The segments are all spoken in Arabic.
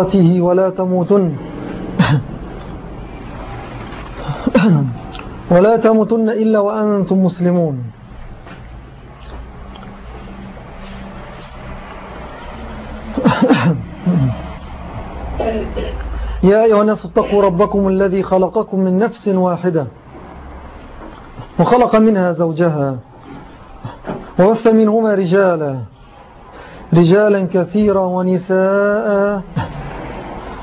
تقاته ولا تموتن. ولا تموتن إلا وأنتم مسلمون. يا أيها الناس اتقوا ربكم الذي خلقكم من نفس واحدة. وخلق منها زوجها. ووث منهما رجالا. رجالا كثيرا ونساء.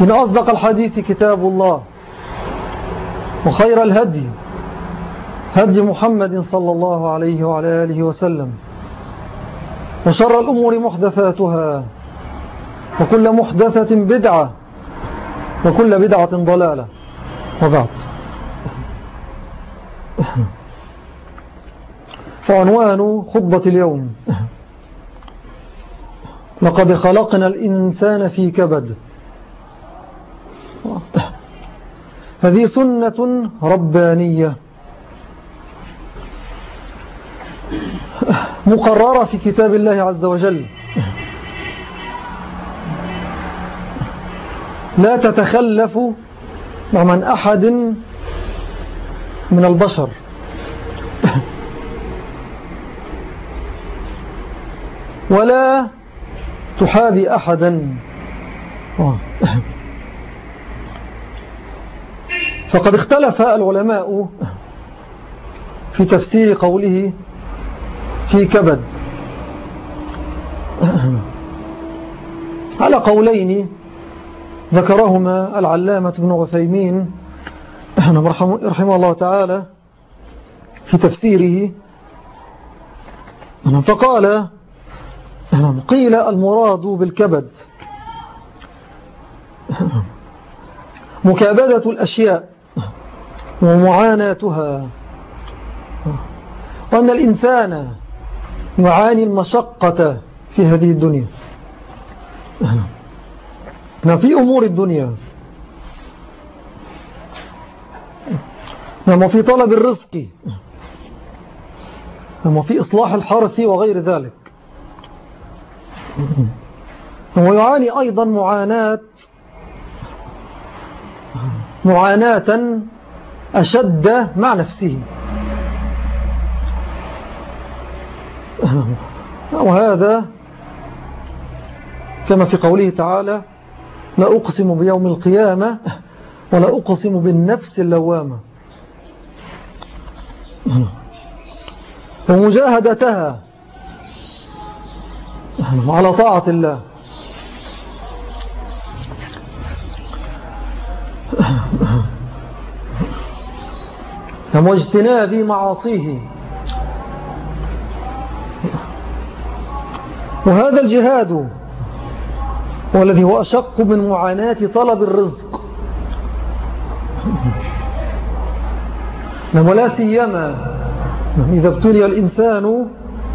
إن أصدق الحديث كتاب الله وخير الهدي هدي محمد صلى الله عليه وعلى آله وسلم. وشر الأمور محدثاتها وكل محدثة بدعة وكل بدعة ضلالة. وبعد. فعنوان خطبة اليوم. لقد خلقنا الإنسان في كبد. هذه سنة ربانية. مقررة في كتاب الله عز وجل. لا تتخلف من أحد من البشر. ولا تحابي أحدا. فقد اختلف العلماء في تفسير قوله في كبد. على قولين ذكرهما العلامة ابن عثيمين رحمه الله تعالى في تفسيره. فقال قيل المراد بالكبد. مكابدة الأشياء. ومعاناتها. وأن الإنسان يعاني المشقة في هذه الدنيا. في أمور الدنيا. وفي طلب الرزق. وفي إصلاح الحرث وغير ذلك. ويعاني أيضا معاناة. معاناة أشد مع نفسه. وهذا كما في قوله تعالى لا أقسم بيوم القيامة ولا أقسم بالنفس اللوامة ومجاهدتها على طاعة الله. واجتناب معاصيه. وهذا الجهاد هو الذي هو أشق من معاناة طلب الرزق. ولا سيما إذا ابتلي الإنسان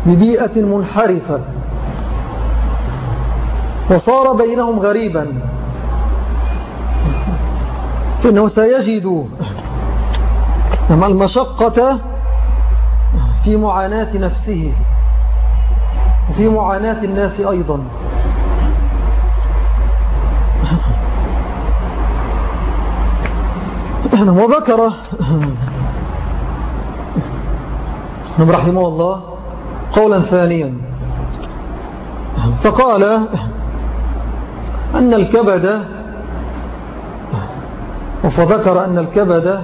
ببيئة منحرفة. وصار بينهم غريبا. فإنه سيجد المشقة في معاناة نفسه؟ وفي معاناة الناس أيضا. وذكر رحمه الله قولا ثانيا. فقال أن الكبد فذكر أن الكبد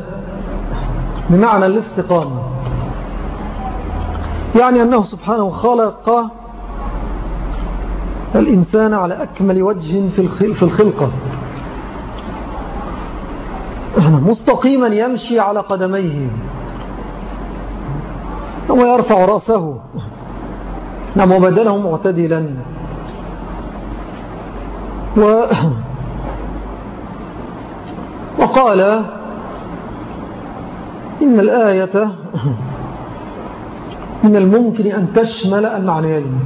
بمعنى الاستقامة. يعني أنه سبحانه خلق الإنسان على أكمل وجه في الخلقة. مستقيما يمشي على قدميه. ويرفع رأسه. نعم وبدله معتدلا. و وقال إن الآية من الممكن أن تشمل المعنيين.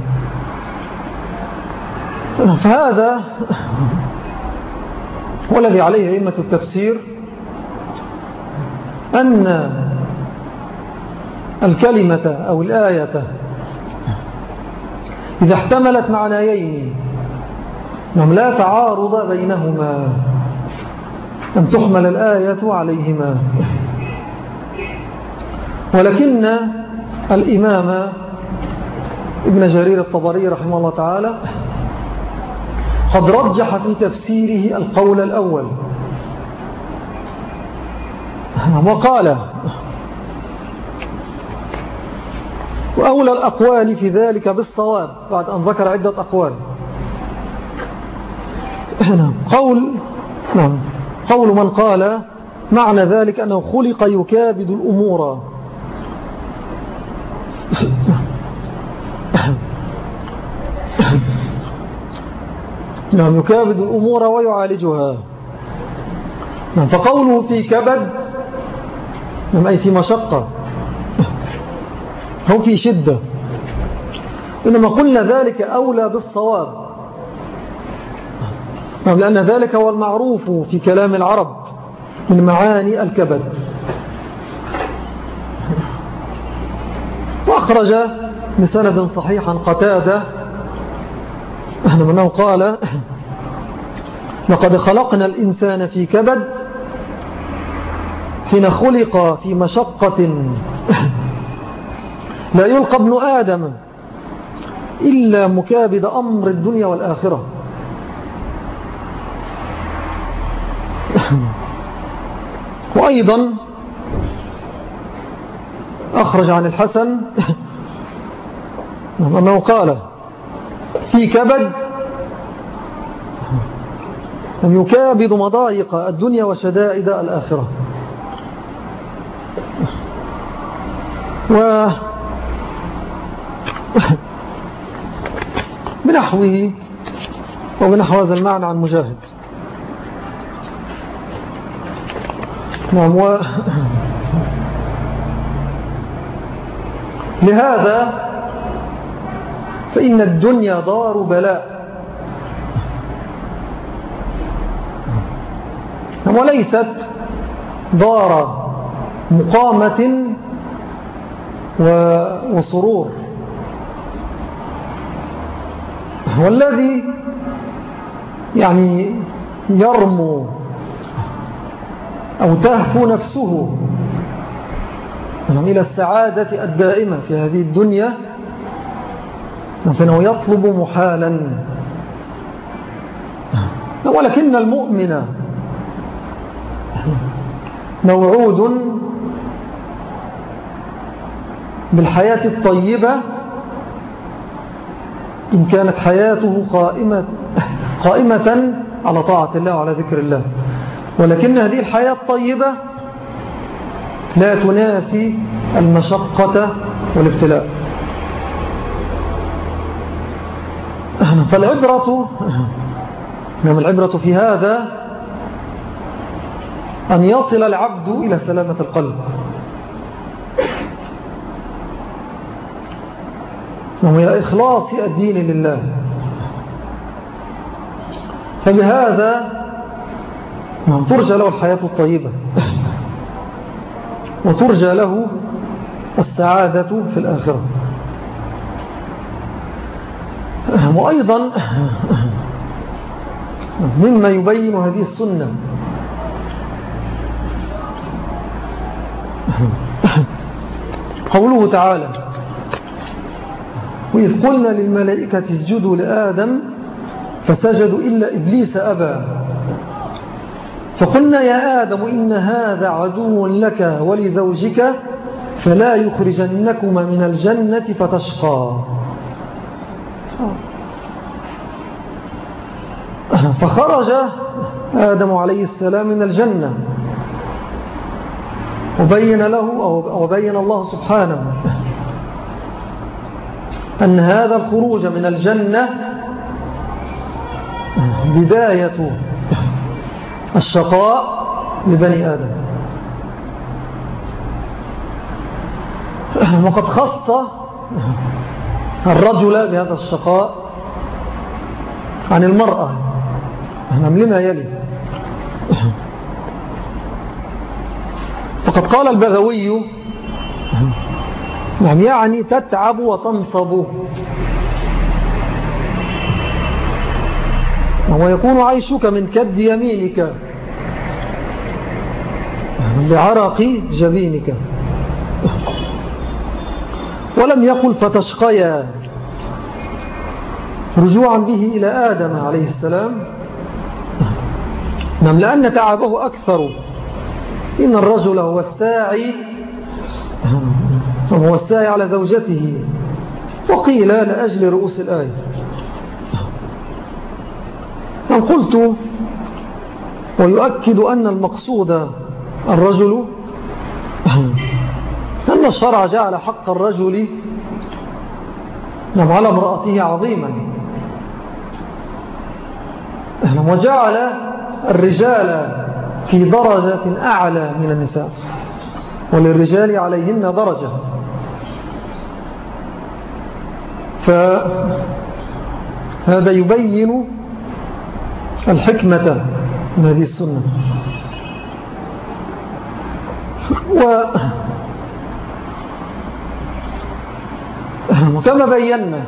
فهذا والذي عليه أئمة التفسير أن الكلمة أو الآية إذا احتملت معنيين لا تعارض بينهما أن تحمل الآية عليهما. ولكن الإمام ابن جرير الطبري رحمه الله تعالى قد رجح في تفسيره القول الأول. وقال وأولى الأقوال في ذلك بالصواب بعد أن ذكر عدة أقوال. قول نعم. قول من قال معنى ذلك أنه خلق يكابد الأمور. نعم يكابد الأمور ويعالجها. نعم فقوله في كبد نعم أي في مشقة. أو في شدة. إنما قلنا ذلك أولى بالصواب. نعم لأن ذلك هو المعروف في كلام العرب من معاني الكبد. وأخرج بسند صحيحا قتادة. أنه قال لقد خلقنا الإنسان في كبد حين خلق في مشقة. لا يلقى ابن آدم إلا مكابد أمر الدنيا والآخرة. وأيضا أخرج عن الحسن أنه قال في كبد يكابد مضايق الدنيا وشدائد الآخرة. و بنحوه وبنحو هذا المعنى عن مجاهد. نعم و لهذا فإن الدنيا دار بلاء. وليست دار مقامة وسرور. والذي يعني يرمو أو تهفو نفسه إلى السعادة الدائمة في هذه الدنيا فإنه يطلب محالا. ولكن المؤمن موعود بالحياة الطيبة إن كانت حياته قائمة, قائمة على طاعة الله وعلى ذكر الله. ولكن هذه الحياة الطيبة لا تنافي المشقة والابتلاء. فالعبرة نعم العبرة في هذا أن يصل العبد إلى سلامة القلب. وإلى إخلاص الدين لله. فبهذا نعم ترجى له الحياة الطيبة. وترجى له السعادة في الآخرة. وأيضا مما يبين هذه السنة. قوله تعالى وإذ قلنا للملائكة اسجدوا لآدم فسجدوا إلا إبليس أبى. فقلنا يا آدم إن هذا عدو لك ولزوجك فلا يخرجنكما من الجنة فتشقى. فخرج آدم عليه السلام من الجنة. وبين له أو بين الله سبحانه أن هذا الخروج من الجنة بداية الشقاء لبني آدم. وقد خص الرجل بهذا الشقاء عن المرأة. نعم لما يلي فقد قال البغوي نعم يعني تتعب وتنصب. ويكون عيشك من كد يمينك بعرق جبينك. ولم يقل فتشقيا. رجوعا به إلى آدم عليه السلام. نعم لأن تعبه أكثر. إن الرجل هو الساعي هو الساعي على زوجته. وقيل لأجل رؤوس الآية. نعم قلت ويؤكد أن المقصود الرجل أن الشرع جعل حق الرجل نعم على امرأته عظيما. وجعل الرجال في درجة أعلى من النساء وللرجال عليهن درجة. فهذا يبين الحكمة من هذه السنة. و وكما بينا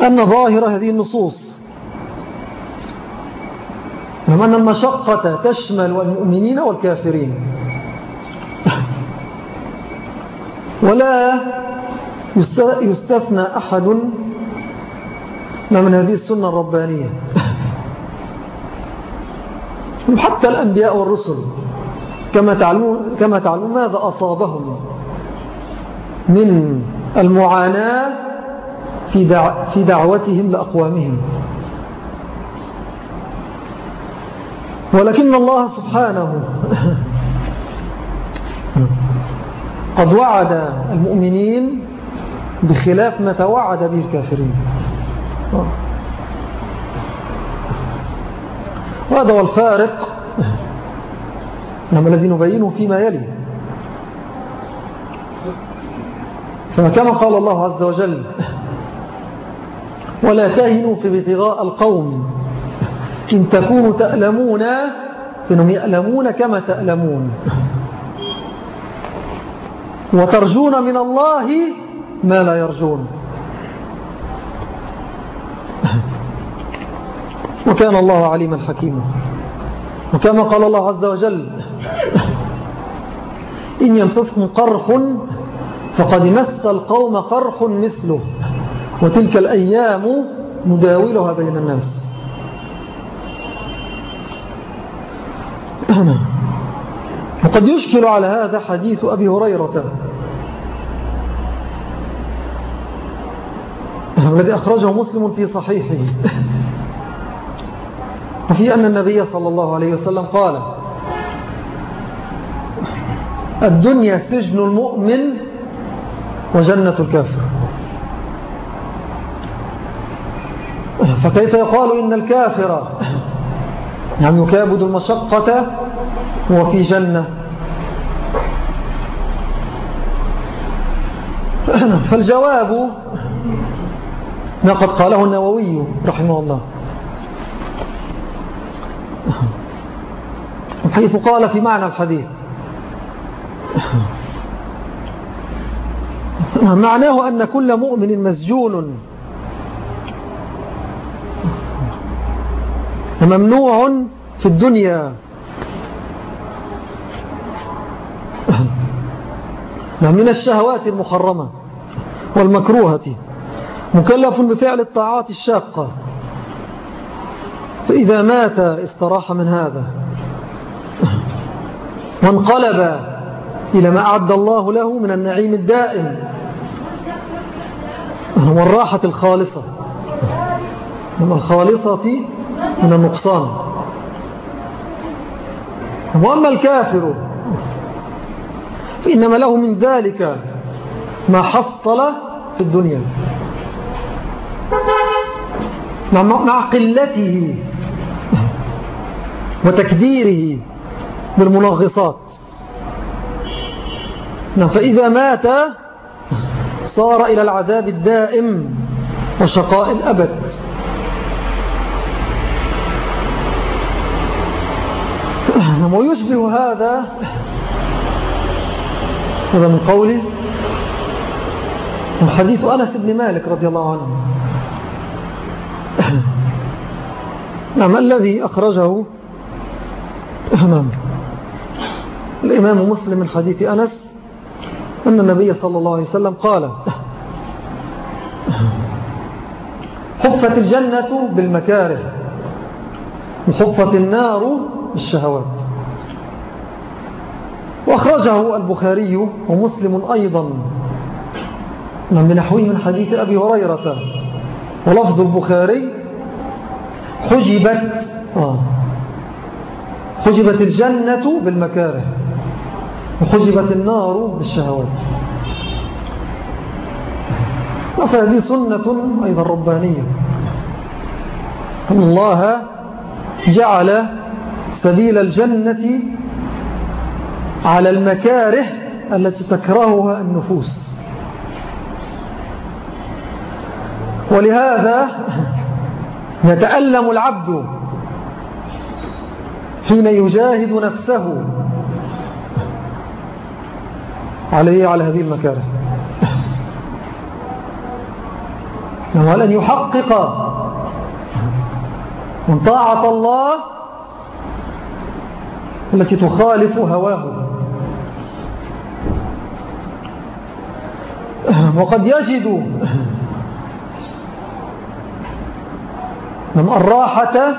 أن ظاهر هذه النصوص. أن المشقة تشمل المؤمنين والكافرين. ولا يستثنى أحد من هذه السنة الربانية. حتى الأنبياء والرسل كما تعلمون, كما تعلمون ماذا أصابهم. من المعاناة في, في دعوتهم لأقوامهم. ولكن الله سبحانه قد وعد المؤمنين بخلاف ما توعد به الكافرين. وهذا هو الفارق. نعم الذي نبينه فيما يلي. فكما قال الله عز وجل ولا تهنوا في ابتغاء القوم إن تكونوا تألمون فإنهم يألمون كما تألمون. وترجون من الله ما لا يرجون. وكان الله عليما حكيما. وكما قال الله عز وجل إن يمسسكم قرح فقد مس القوم قرح مثله وتلك الأيام نداولها بين الناس. وقد يشكل على هذا حديث أبي هريرة الذي أخرجه مسلم في صحيحه. وفي أن النبي صلى الله عليه وسلم قال الدنيا سجن المؤمن وجنة الكافر. فكيف يقال إن الكافر يعني يكابد المشقة هو في جنة؟ فالجواب ما قد قاله النووي رحمه الله. حيث قال في معنى الحديث معناه أن كل مؤمن مسجون. ممنوع في الدنيا. من الشهوات المحرمة والمكروهة. مكلف بفعل الطاعات الشاقة. فإذا مات استراح من هذا. وانقلب إلى ما أعد الله له من النعيم الدائم. والراحة الخالصة. الخالصة من النقصان. وأما الكافر فإنما له من ذلك ما حصل في الدنيا. مع قلته وتكديره بالمنغصات. نعم، فإذا مات صار إلى العذاب الدائم وشقاء الأبد. نعم، ويشبه هذا هذا من قوله حديث أنس بن مالك رضي الله عنه. نعم الذي أخرجه نعم الإمام مسلم من حديث أنس أن النبي صلى الله عليه وسلم قال حفت الجنة بالمكاره وحفت النار بالشهوات. وأخرجه البخاري ومسلم أيضا من نحوه حديث أبي هريرة. ولفظ البخاري حجبت آه حجبت الجنة بالمكاره وحجبت النار بالشهوات. فهذه سنة أيضا ربانية. أن الله جعل سبيل الجنة على المكاره التي تكرهها النفوس. ولهذا يتألم العبد حين يجاهد نفسه عليه على هذه المكاره. وهل أن يحقق. من طاعة الله التي تخالف هواه. وقد يجد الراحة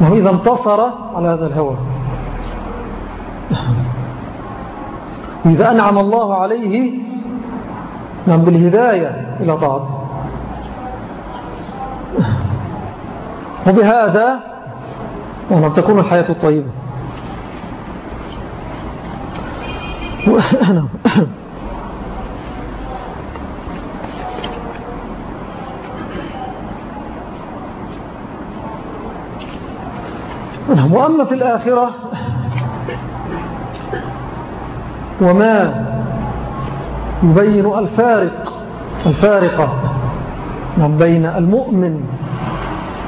وهو إذا انتصر على هذا الهوى. إذا أنعم الله عليه نعم بالهداية إلى طاعته. وبهذا ونعم تكون الحياة الطيبة. نعم. نعم وأما في الآخرة وما يبين الفارق الفارقة نعم بين المؤمن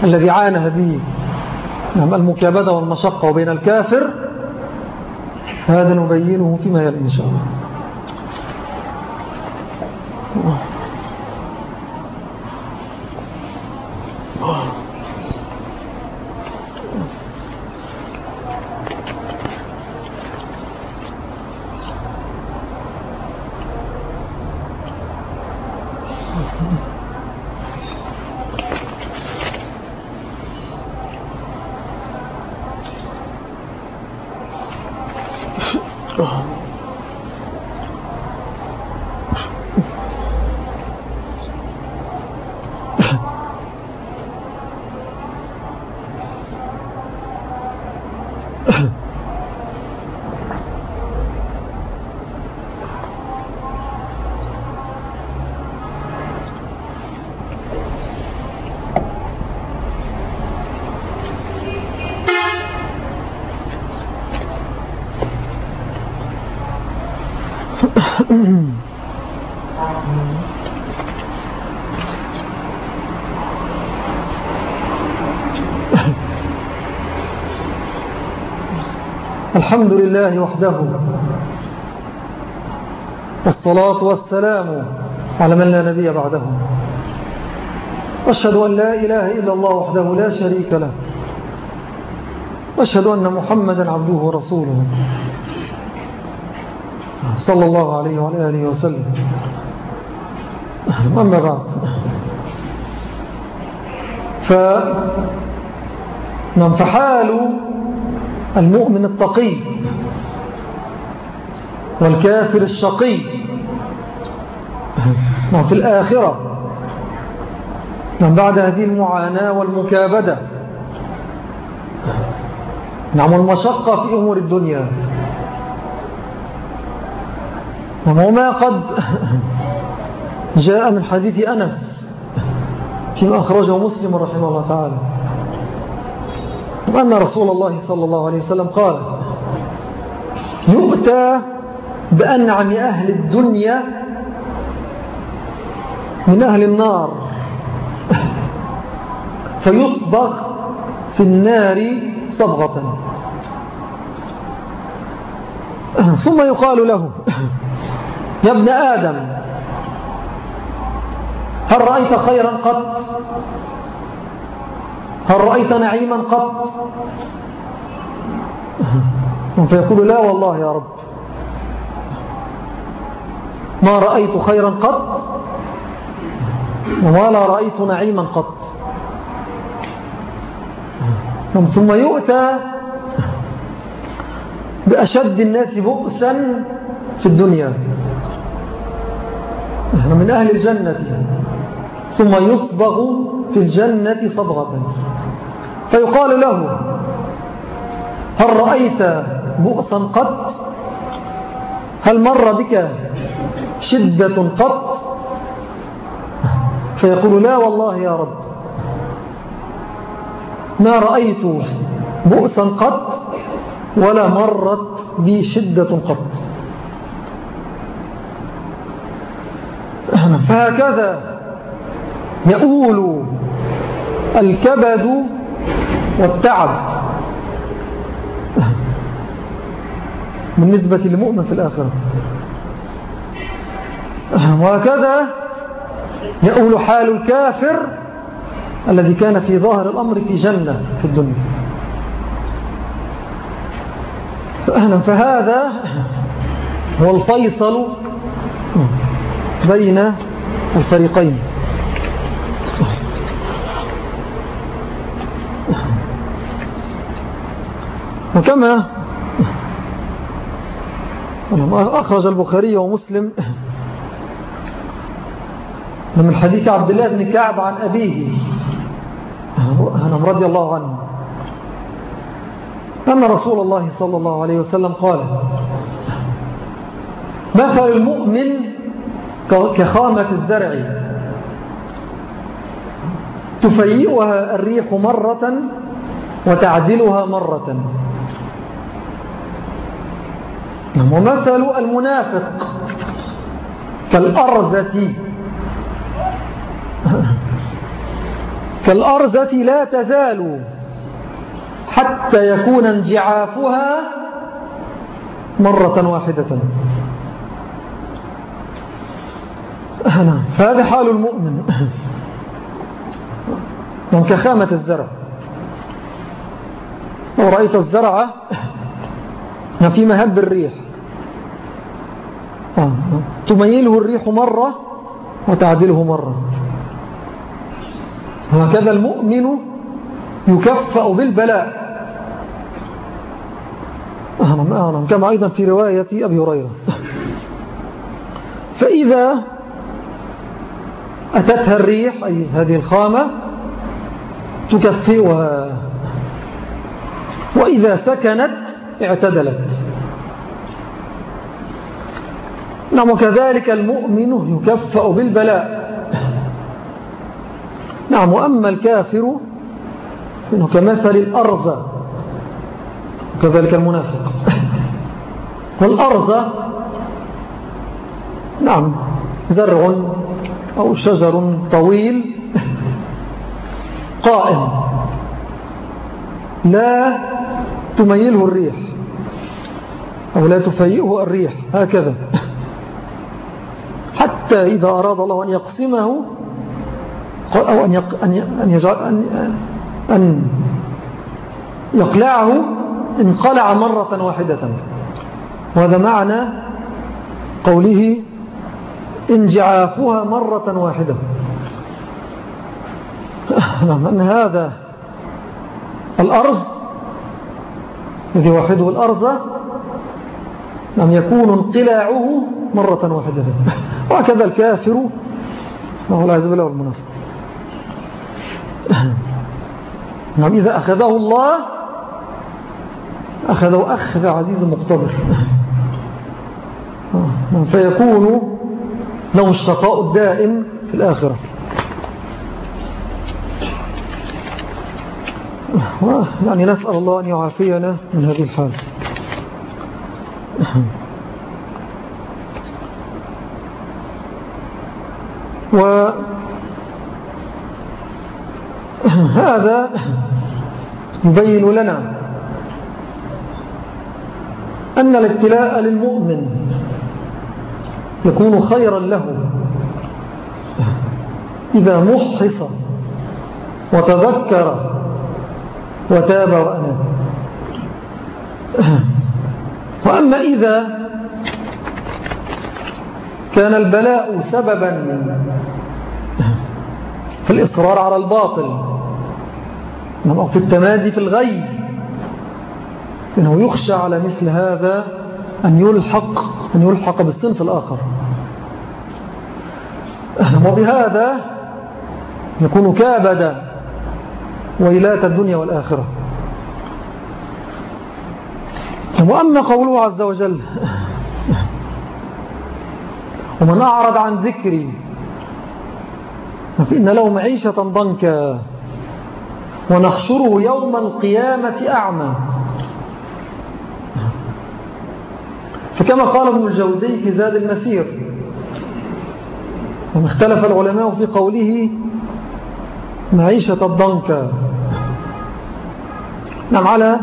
الذي عانى هذه نعم المكابدة والمشقة وبين الكافر. هذا نبينه فيما يلي إن شاء الله. Mm-hmm. الحمد لله وحده. والصلاة والسلام على من لا نبي بعده. أشهد أن لا إله إلا الله وحده لا شريك له. أشهد أن محمدا عبده ورسوله. صلى الله عليه وعلى آله وسلم. أما بعد. فحال المؤمن التقي والكافر الشقي. في الآخرة. من بعد هذه المعاناة والمكابدة. نعم المشقة في أمور الدنيا. وما قد جاء من حديث أنس فيما أخرجه مسلم رحمه الله تعالى. وأن رسول الله صلى الله عليه وسلم قال يؤتى بأنعم أهل الدنيا من أهل النار. فيصبغ في النار صبغة. ثم يقال له يا ابن آدم هل رأيت خيرا قط؟ هل رأيت نعيما قط؟ فيقول لا والله يا رب. ما رأيت خيرا قط؟ ولا رأيت نعيما قط. ثم يؤتى بأشد الناس بؤسا في الدنيا. من أهل الجنة. ثم يصبغ في الجنة صبغة. فيقال له هل رأيت بؤسا قط؟ هل مر بك شدة قط؟ فيقول لا والله يا رب. ما رأيت بؤسا قط ولا مرت بي شدة قط. فهكذا يؤول الكبد والتعب. بالنسبة للمؤمن في الآخرة. وهكذا يؤول حال الكافر الذي كان في ظاهر الأمر في جنة في الدنيا. فهذا هو الفيصل بين الفريقين. وكما أخرج البخاري ومسلم من حديث عبد الله بن كعب عن أبيه رضي الله عنه أن رسول الله صلى الله عليه وسلم قال مثل المؤمن كخامة الزرع تفيئها الريح مرة وتعدلها مرة. ومثل المنافق كالأرزة. كالأرزة لا تزال حتى يكون انجعافها مرة واحدة. نعم فهذا حال المؤمن. من كخامة الزرع. لو رأيت الزرع في مهب الريح. تميله الريح مرة وتعدله مرة. هكذا المؤمن يكفأ بالبلاء. كما أيضا في رواية أبي هريرة. فإذا أتتها الريح أي هذه الخامة تكفئها. وإذا سكنت اعتدلت. نعم وكذلك المؤمن يكفأ بالبلاء. نعم وأما الكافر إنه كمثل الأرض وكذلك المنافق. والأرض نعم زرع أو شجر طويل قائم لا تميله الريح أو لا تفيئه الريح هكذا. حتى إذا أراد الله أن يقسمه أو أن, أن, يجعل أن, أن يقلعه انقلع مرة واحدة. وهذا معنى قوله انجعافها مرة واحدة. أن هذا الأرض الذي وحده الأرض لم يكون انقلاعه مرة واحدة. وهكذا الكافر وهو العزب الله والمنافق. نعم إذا أخذه الله أخذه أخذ عزيز مقتدر. نعم، فيكون له الشقاء الدائم في الآخرة. يعني نسأل الله أن يعافينا من هذه الحال وهذا يبين لنا أن الابتلاء للمؤمن يكون خيرا له إذا محص وتذكر وتاب وأناب. وأما إذا كان البلاء سببا في الإصرار على الباطل. أو في التمادي في الغي. إنه يخشى على مثل هذا أن يلحق, أن يلحق بالصنف الآخر. وبهذا يكون كابدا ويلات الدنيا والآخرة. وأما قوله عز وجل ومن أعرض عن ذكري فإن له معيشة ضنكا ونحشره يوم القيامة أعمى. فكما قال ابن الجوزي في زاد المسير اختلف العلماء في قوله معيشة الضنكا. نعم على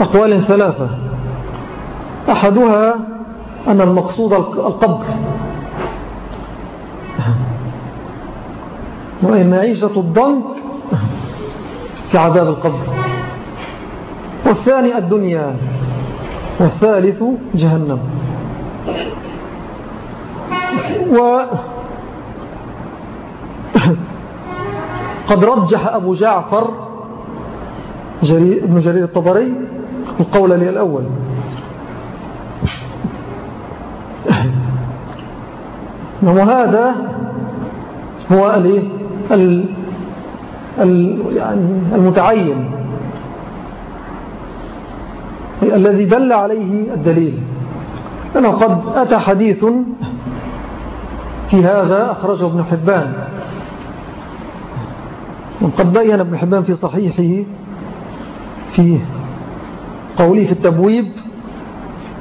أقوال ثلاثة. أحدها أن المقصود القبر. معيشة الضنك في عذاب القبر. والثاني الدنيا والثالث جهنم. و قد رجح أبو جعفر ابن جرير الطبري القول لي الأول وهذا هو يعني المتعين. الذي دل عليه الدليل. أنه قد أتى حديث في هذا أخرجه ابن حبان. وقد بين ابن حبان في صحيحه في قوله في التبويب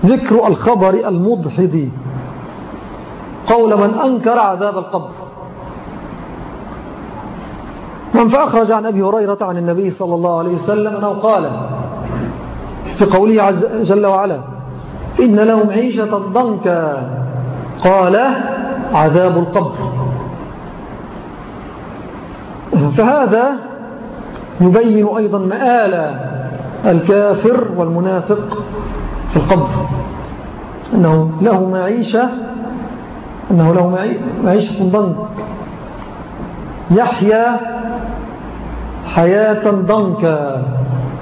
ذكر الخبر المضحض قول من أنكر عذاب القبر. من فأخرج عن أبي هريرة عن النبي صلى الله عليه وسلم أنه قال في قوله عز جل وعلا إن لهم عيشة ضنكا قال عذاب القبر. فهذا يبين أيضا مآل الكافر والمنافق في القبر. أنه له معيشة أنه له معيشة ضنك. يحيا حياة ضنكا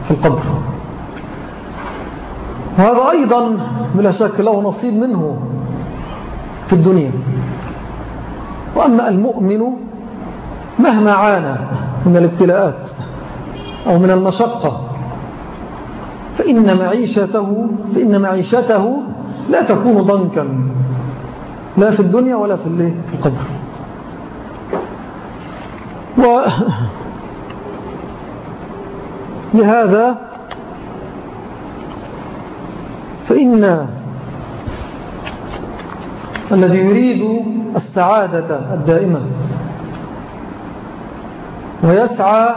في القبر. وهذا أيضا بلا شك له نصيب منه في الدنيا. وأما المؤمن مهما عانى من الابتلاءات أو من المشقة فإن معيشته, فإن معيشته لا تكون ضنكا لا في الدنيا ولا في القبر. لهذا فإن الذي يريد السعادة الدائمة ويسعى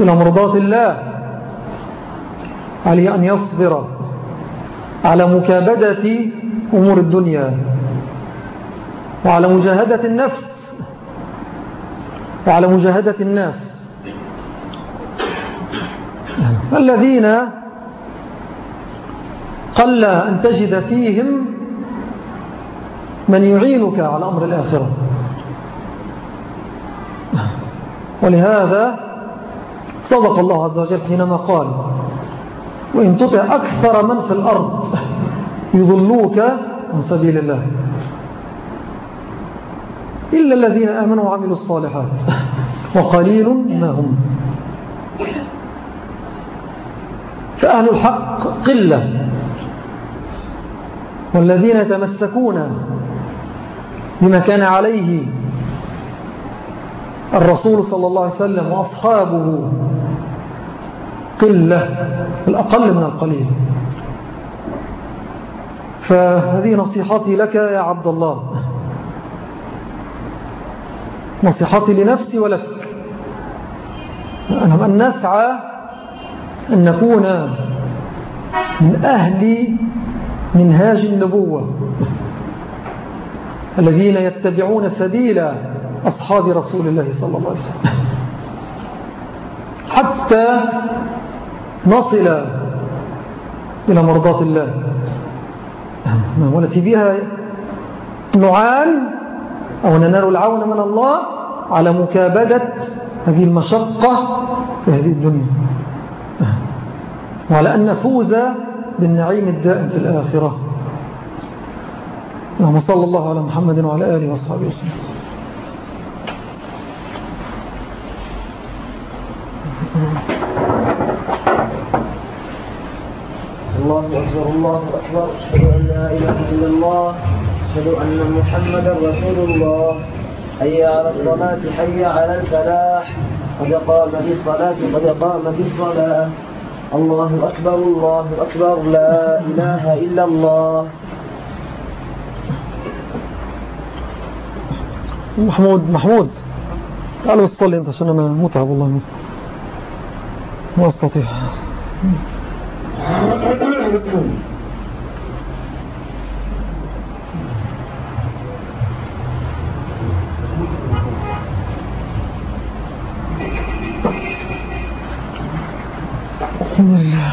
إلى مرضاة الله عليه أن يصبر على مكابدة أمور الدنيا وعلى مجاهدة النفس وعلى مجاهدة الناس الذين قل أن تجد فيهم من يعينك على أمر الآخرة. ولهذا صدق الله عز وجل حينما قال وإن تطع أكثر من في الأرض يضلوك عن سبيل الله. إلا الذين آمنوا وعملوا الصالحات وقليل ما هم. فأهل الحق قلة. والذين يتمسكون بما كان عليه الرسول صلى الله عليه وسلم وأصحابه قلة الأقل من القليل. فهذه نصيحتي لك يا عبد الله. نصيحتي لنفسي ولك. أن نسعى أن نكون من أهل منهاج النبوة الذين يتبعون سبيل أصحاب رسول الله صلى الله عليه وسلم. حتى نصل إلى مرضات الله. والتي بها نعان أو ننال العون من الله على مكابدة هذه المشقة في هذه الدنيا. وعلى أن نفوز بالنعيم الدائم في الآخرة. اللهم صلى الله على محمد وعلى آله وصحبه وسلم. الله أكبر الله أكبر أشهد أن لا إله إلا الله أشهد أن محمدا رسول الله. حي على الصلاة حي على الفلاح. قد قام بالصلاة قد قام بالصلاة. الله أكبر الله أكبر لا إله إلا الله. محمود محمود. تعال بس صلي أنت عشان أنا متعب والله. ما أستطيع. الحمد لله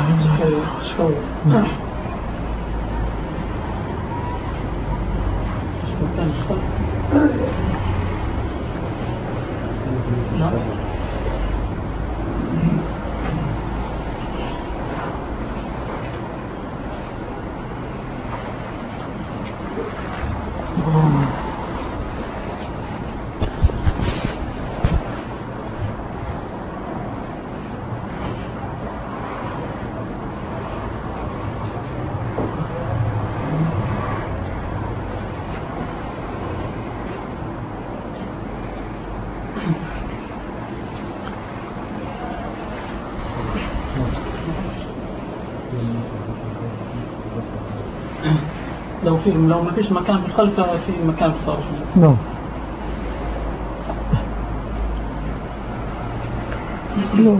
لو في لو ما فيش مكان في الخلف في مكان في الصالح نعم.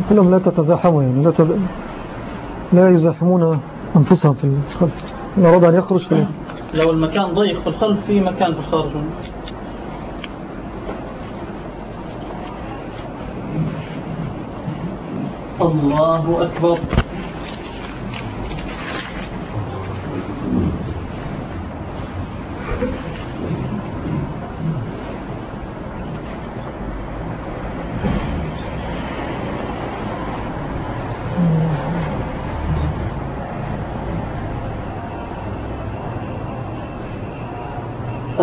كلهم- لا تتزاحموا يعني لا, تب... لا يزاحمون أنفسهم في الخلف. إن أراد أن يخرج في لو المكان ضيق في الخلف في مكان في الخارج. الله أكبر.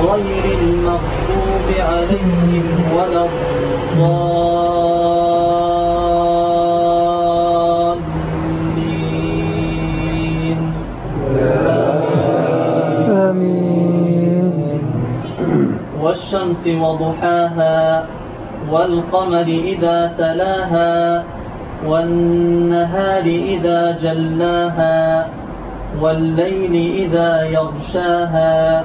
غير المغضوب عليهم ولا الضالين. آمين. والشمس وضحاها والقمر إذا تلاها والنهار إذا جلاها والليل إذا يغشاها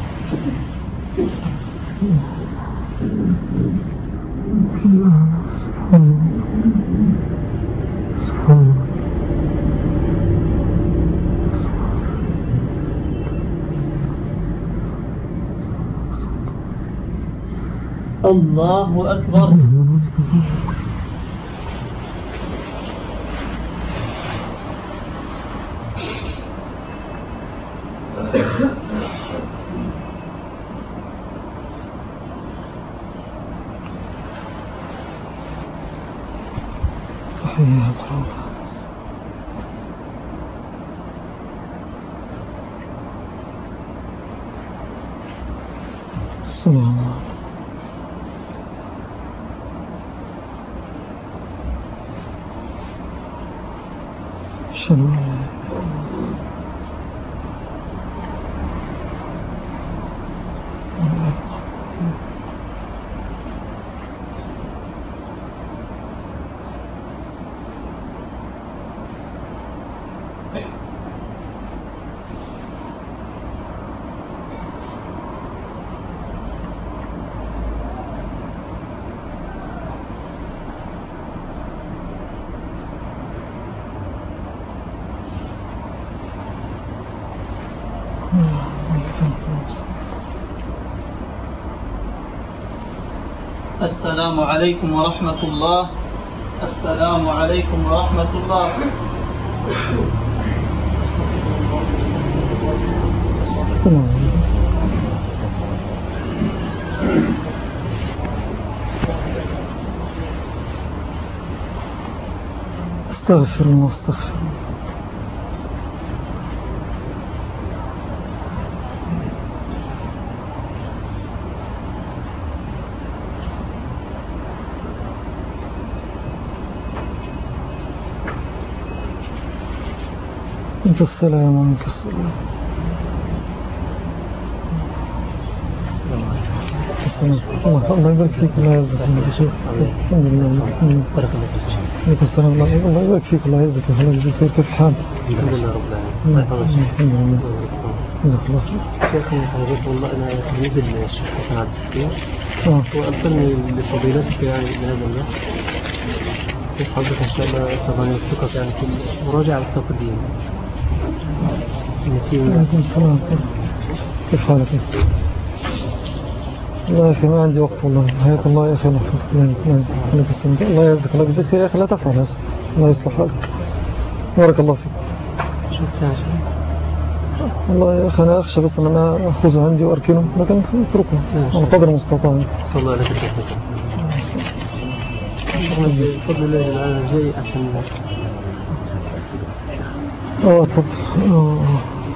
السلام أشهد أن لا إله إلا الله السلام عليكم ورحمة الله. السلام عليكم ورحمة الله. السلام أستغفر الله استغفر انت السلام ومنك السلام الله الله يبارك فيك الله يعزك. الحمد لله بارك الله فيك. عليكم السلام. الله يبارك فيك الله يعزك. الله يجزيك خير كيف حالك الحمد لله رب العالمين. جزاك الله خير. شيخ حضرتك والله أنا تلميذ الشيخ حسن عبد الستير آه. وارسلني لفضيلتك يعني لهذا النص كيف حضرتك؟ إن شاء الله سوف نوفقك يعني في المراجعة والتقديم. ان في عليكم السلام كيف حالك يا أخي ما عندي وقت والله حياك الله يا أخي الله يحفظك الله الله الله يعزك الله يجزيك يا أخي لا تفعل هذا الله يصلح حالك بارك الله فيك يا والله يا أخي أنا أخشى بس أن أنا أخذه عندي وأركنه لكن اتركه على قدر المستطاع صلى الله عليه وسلم بفضل الله تعالى جاي عشان آه اتفضل آه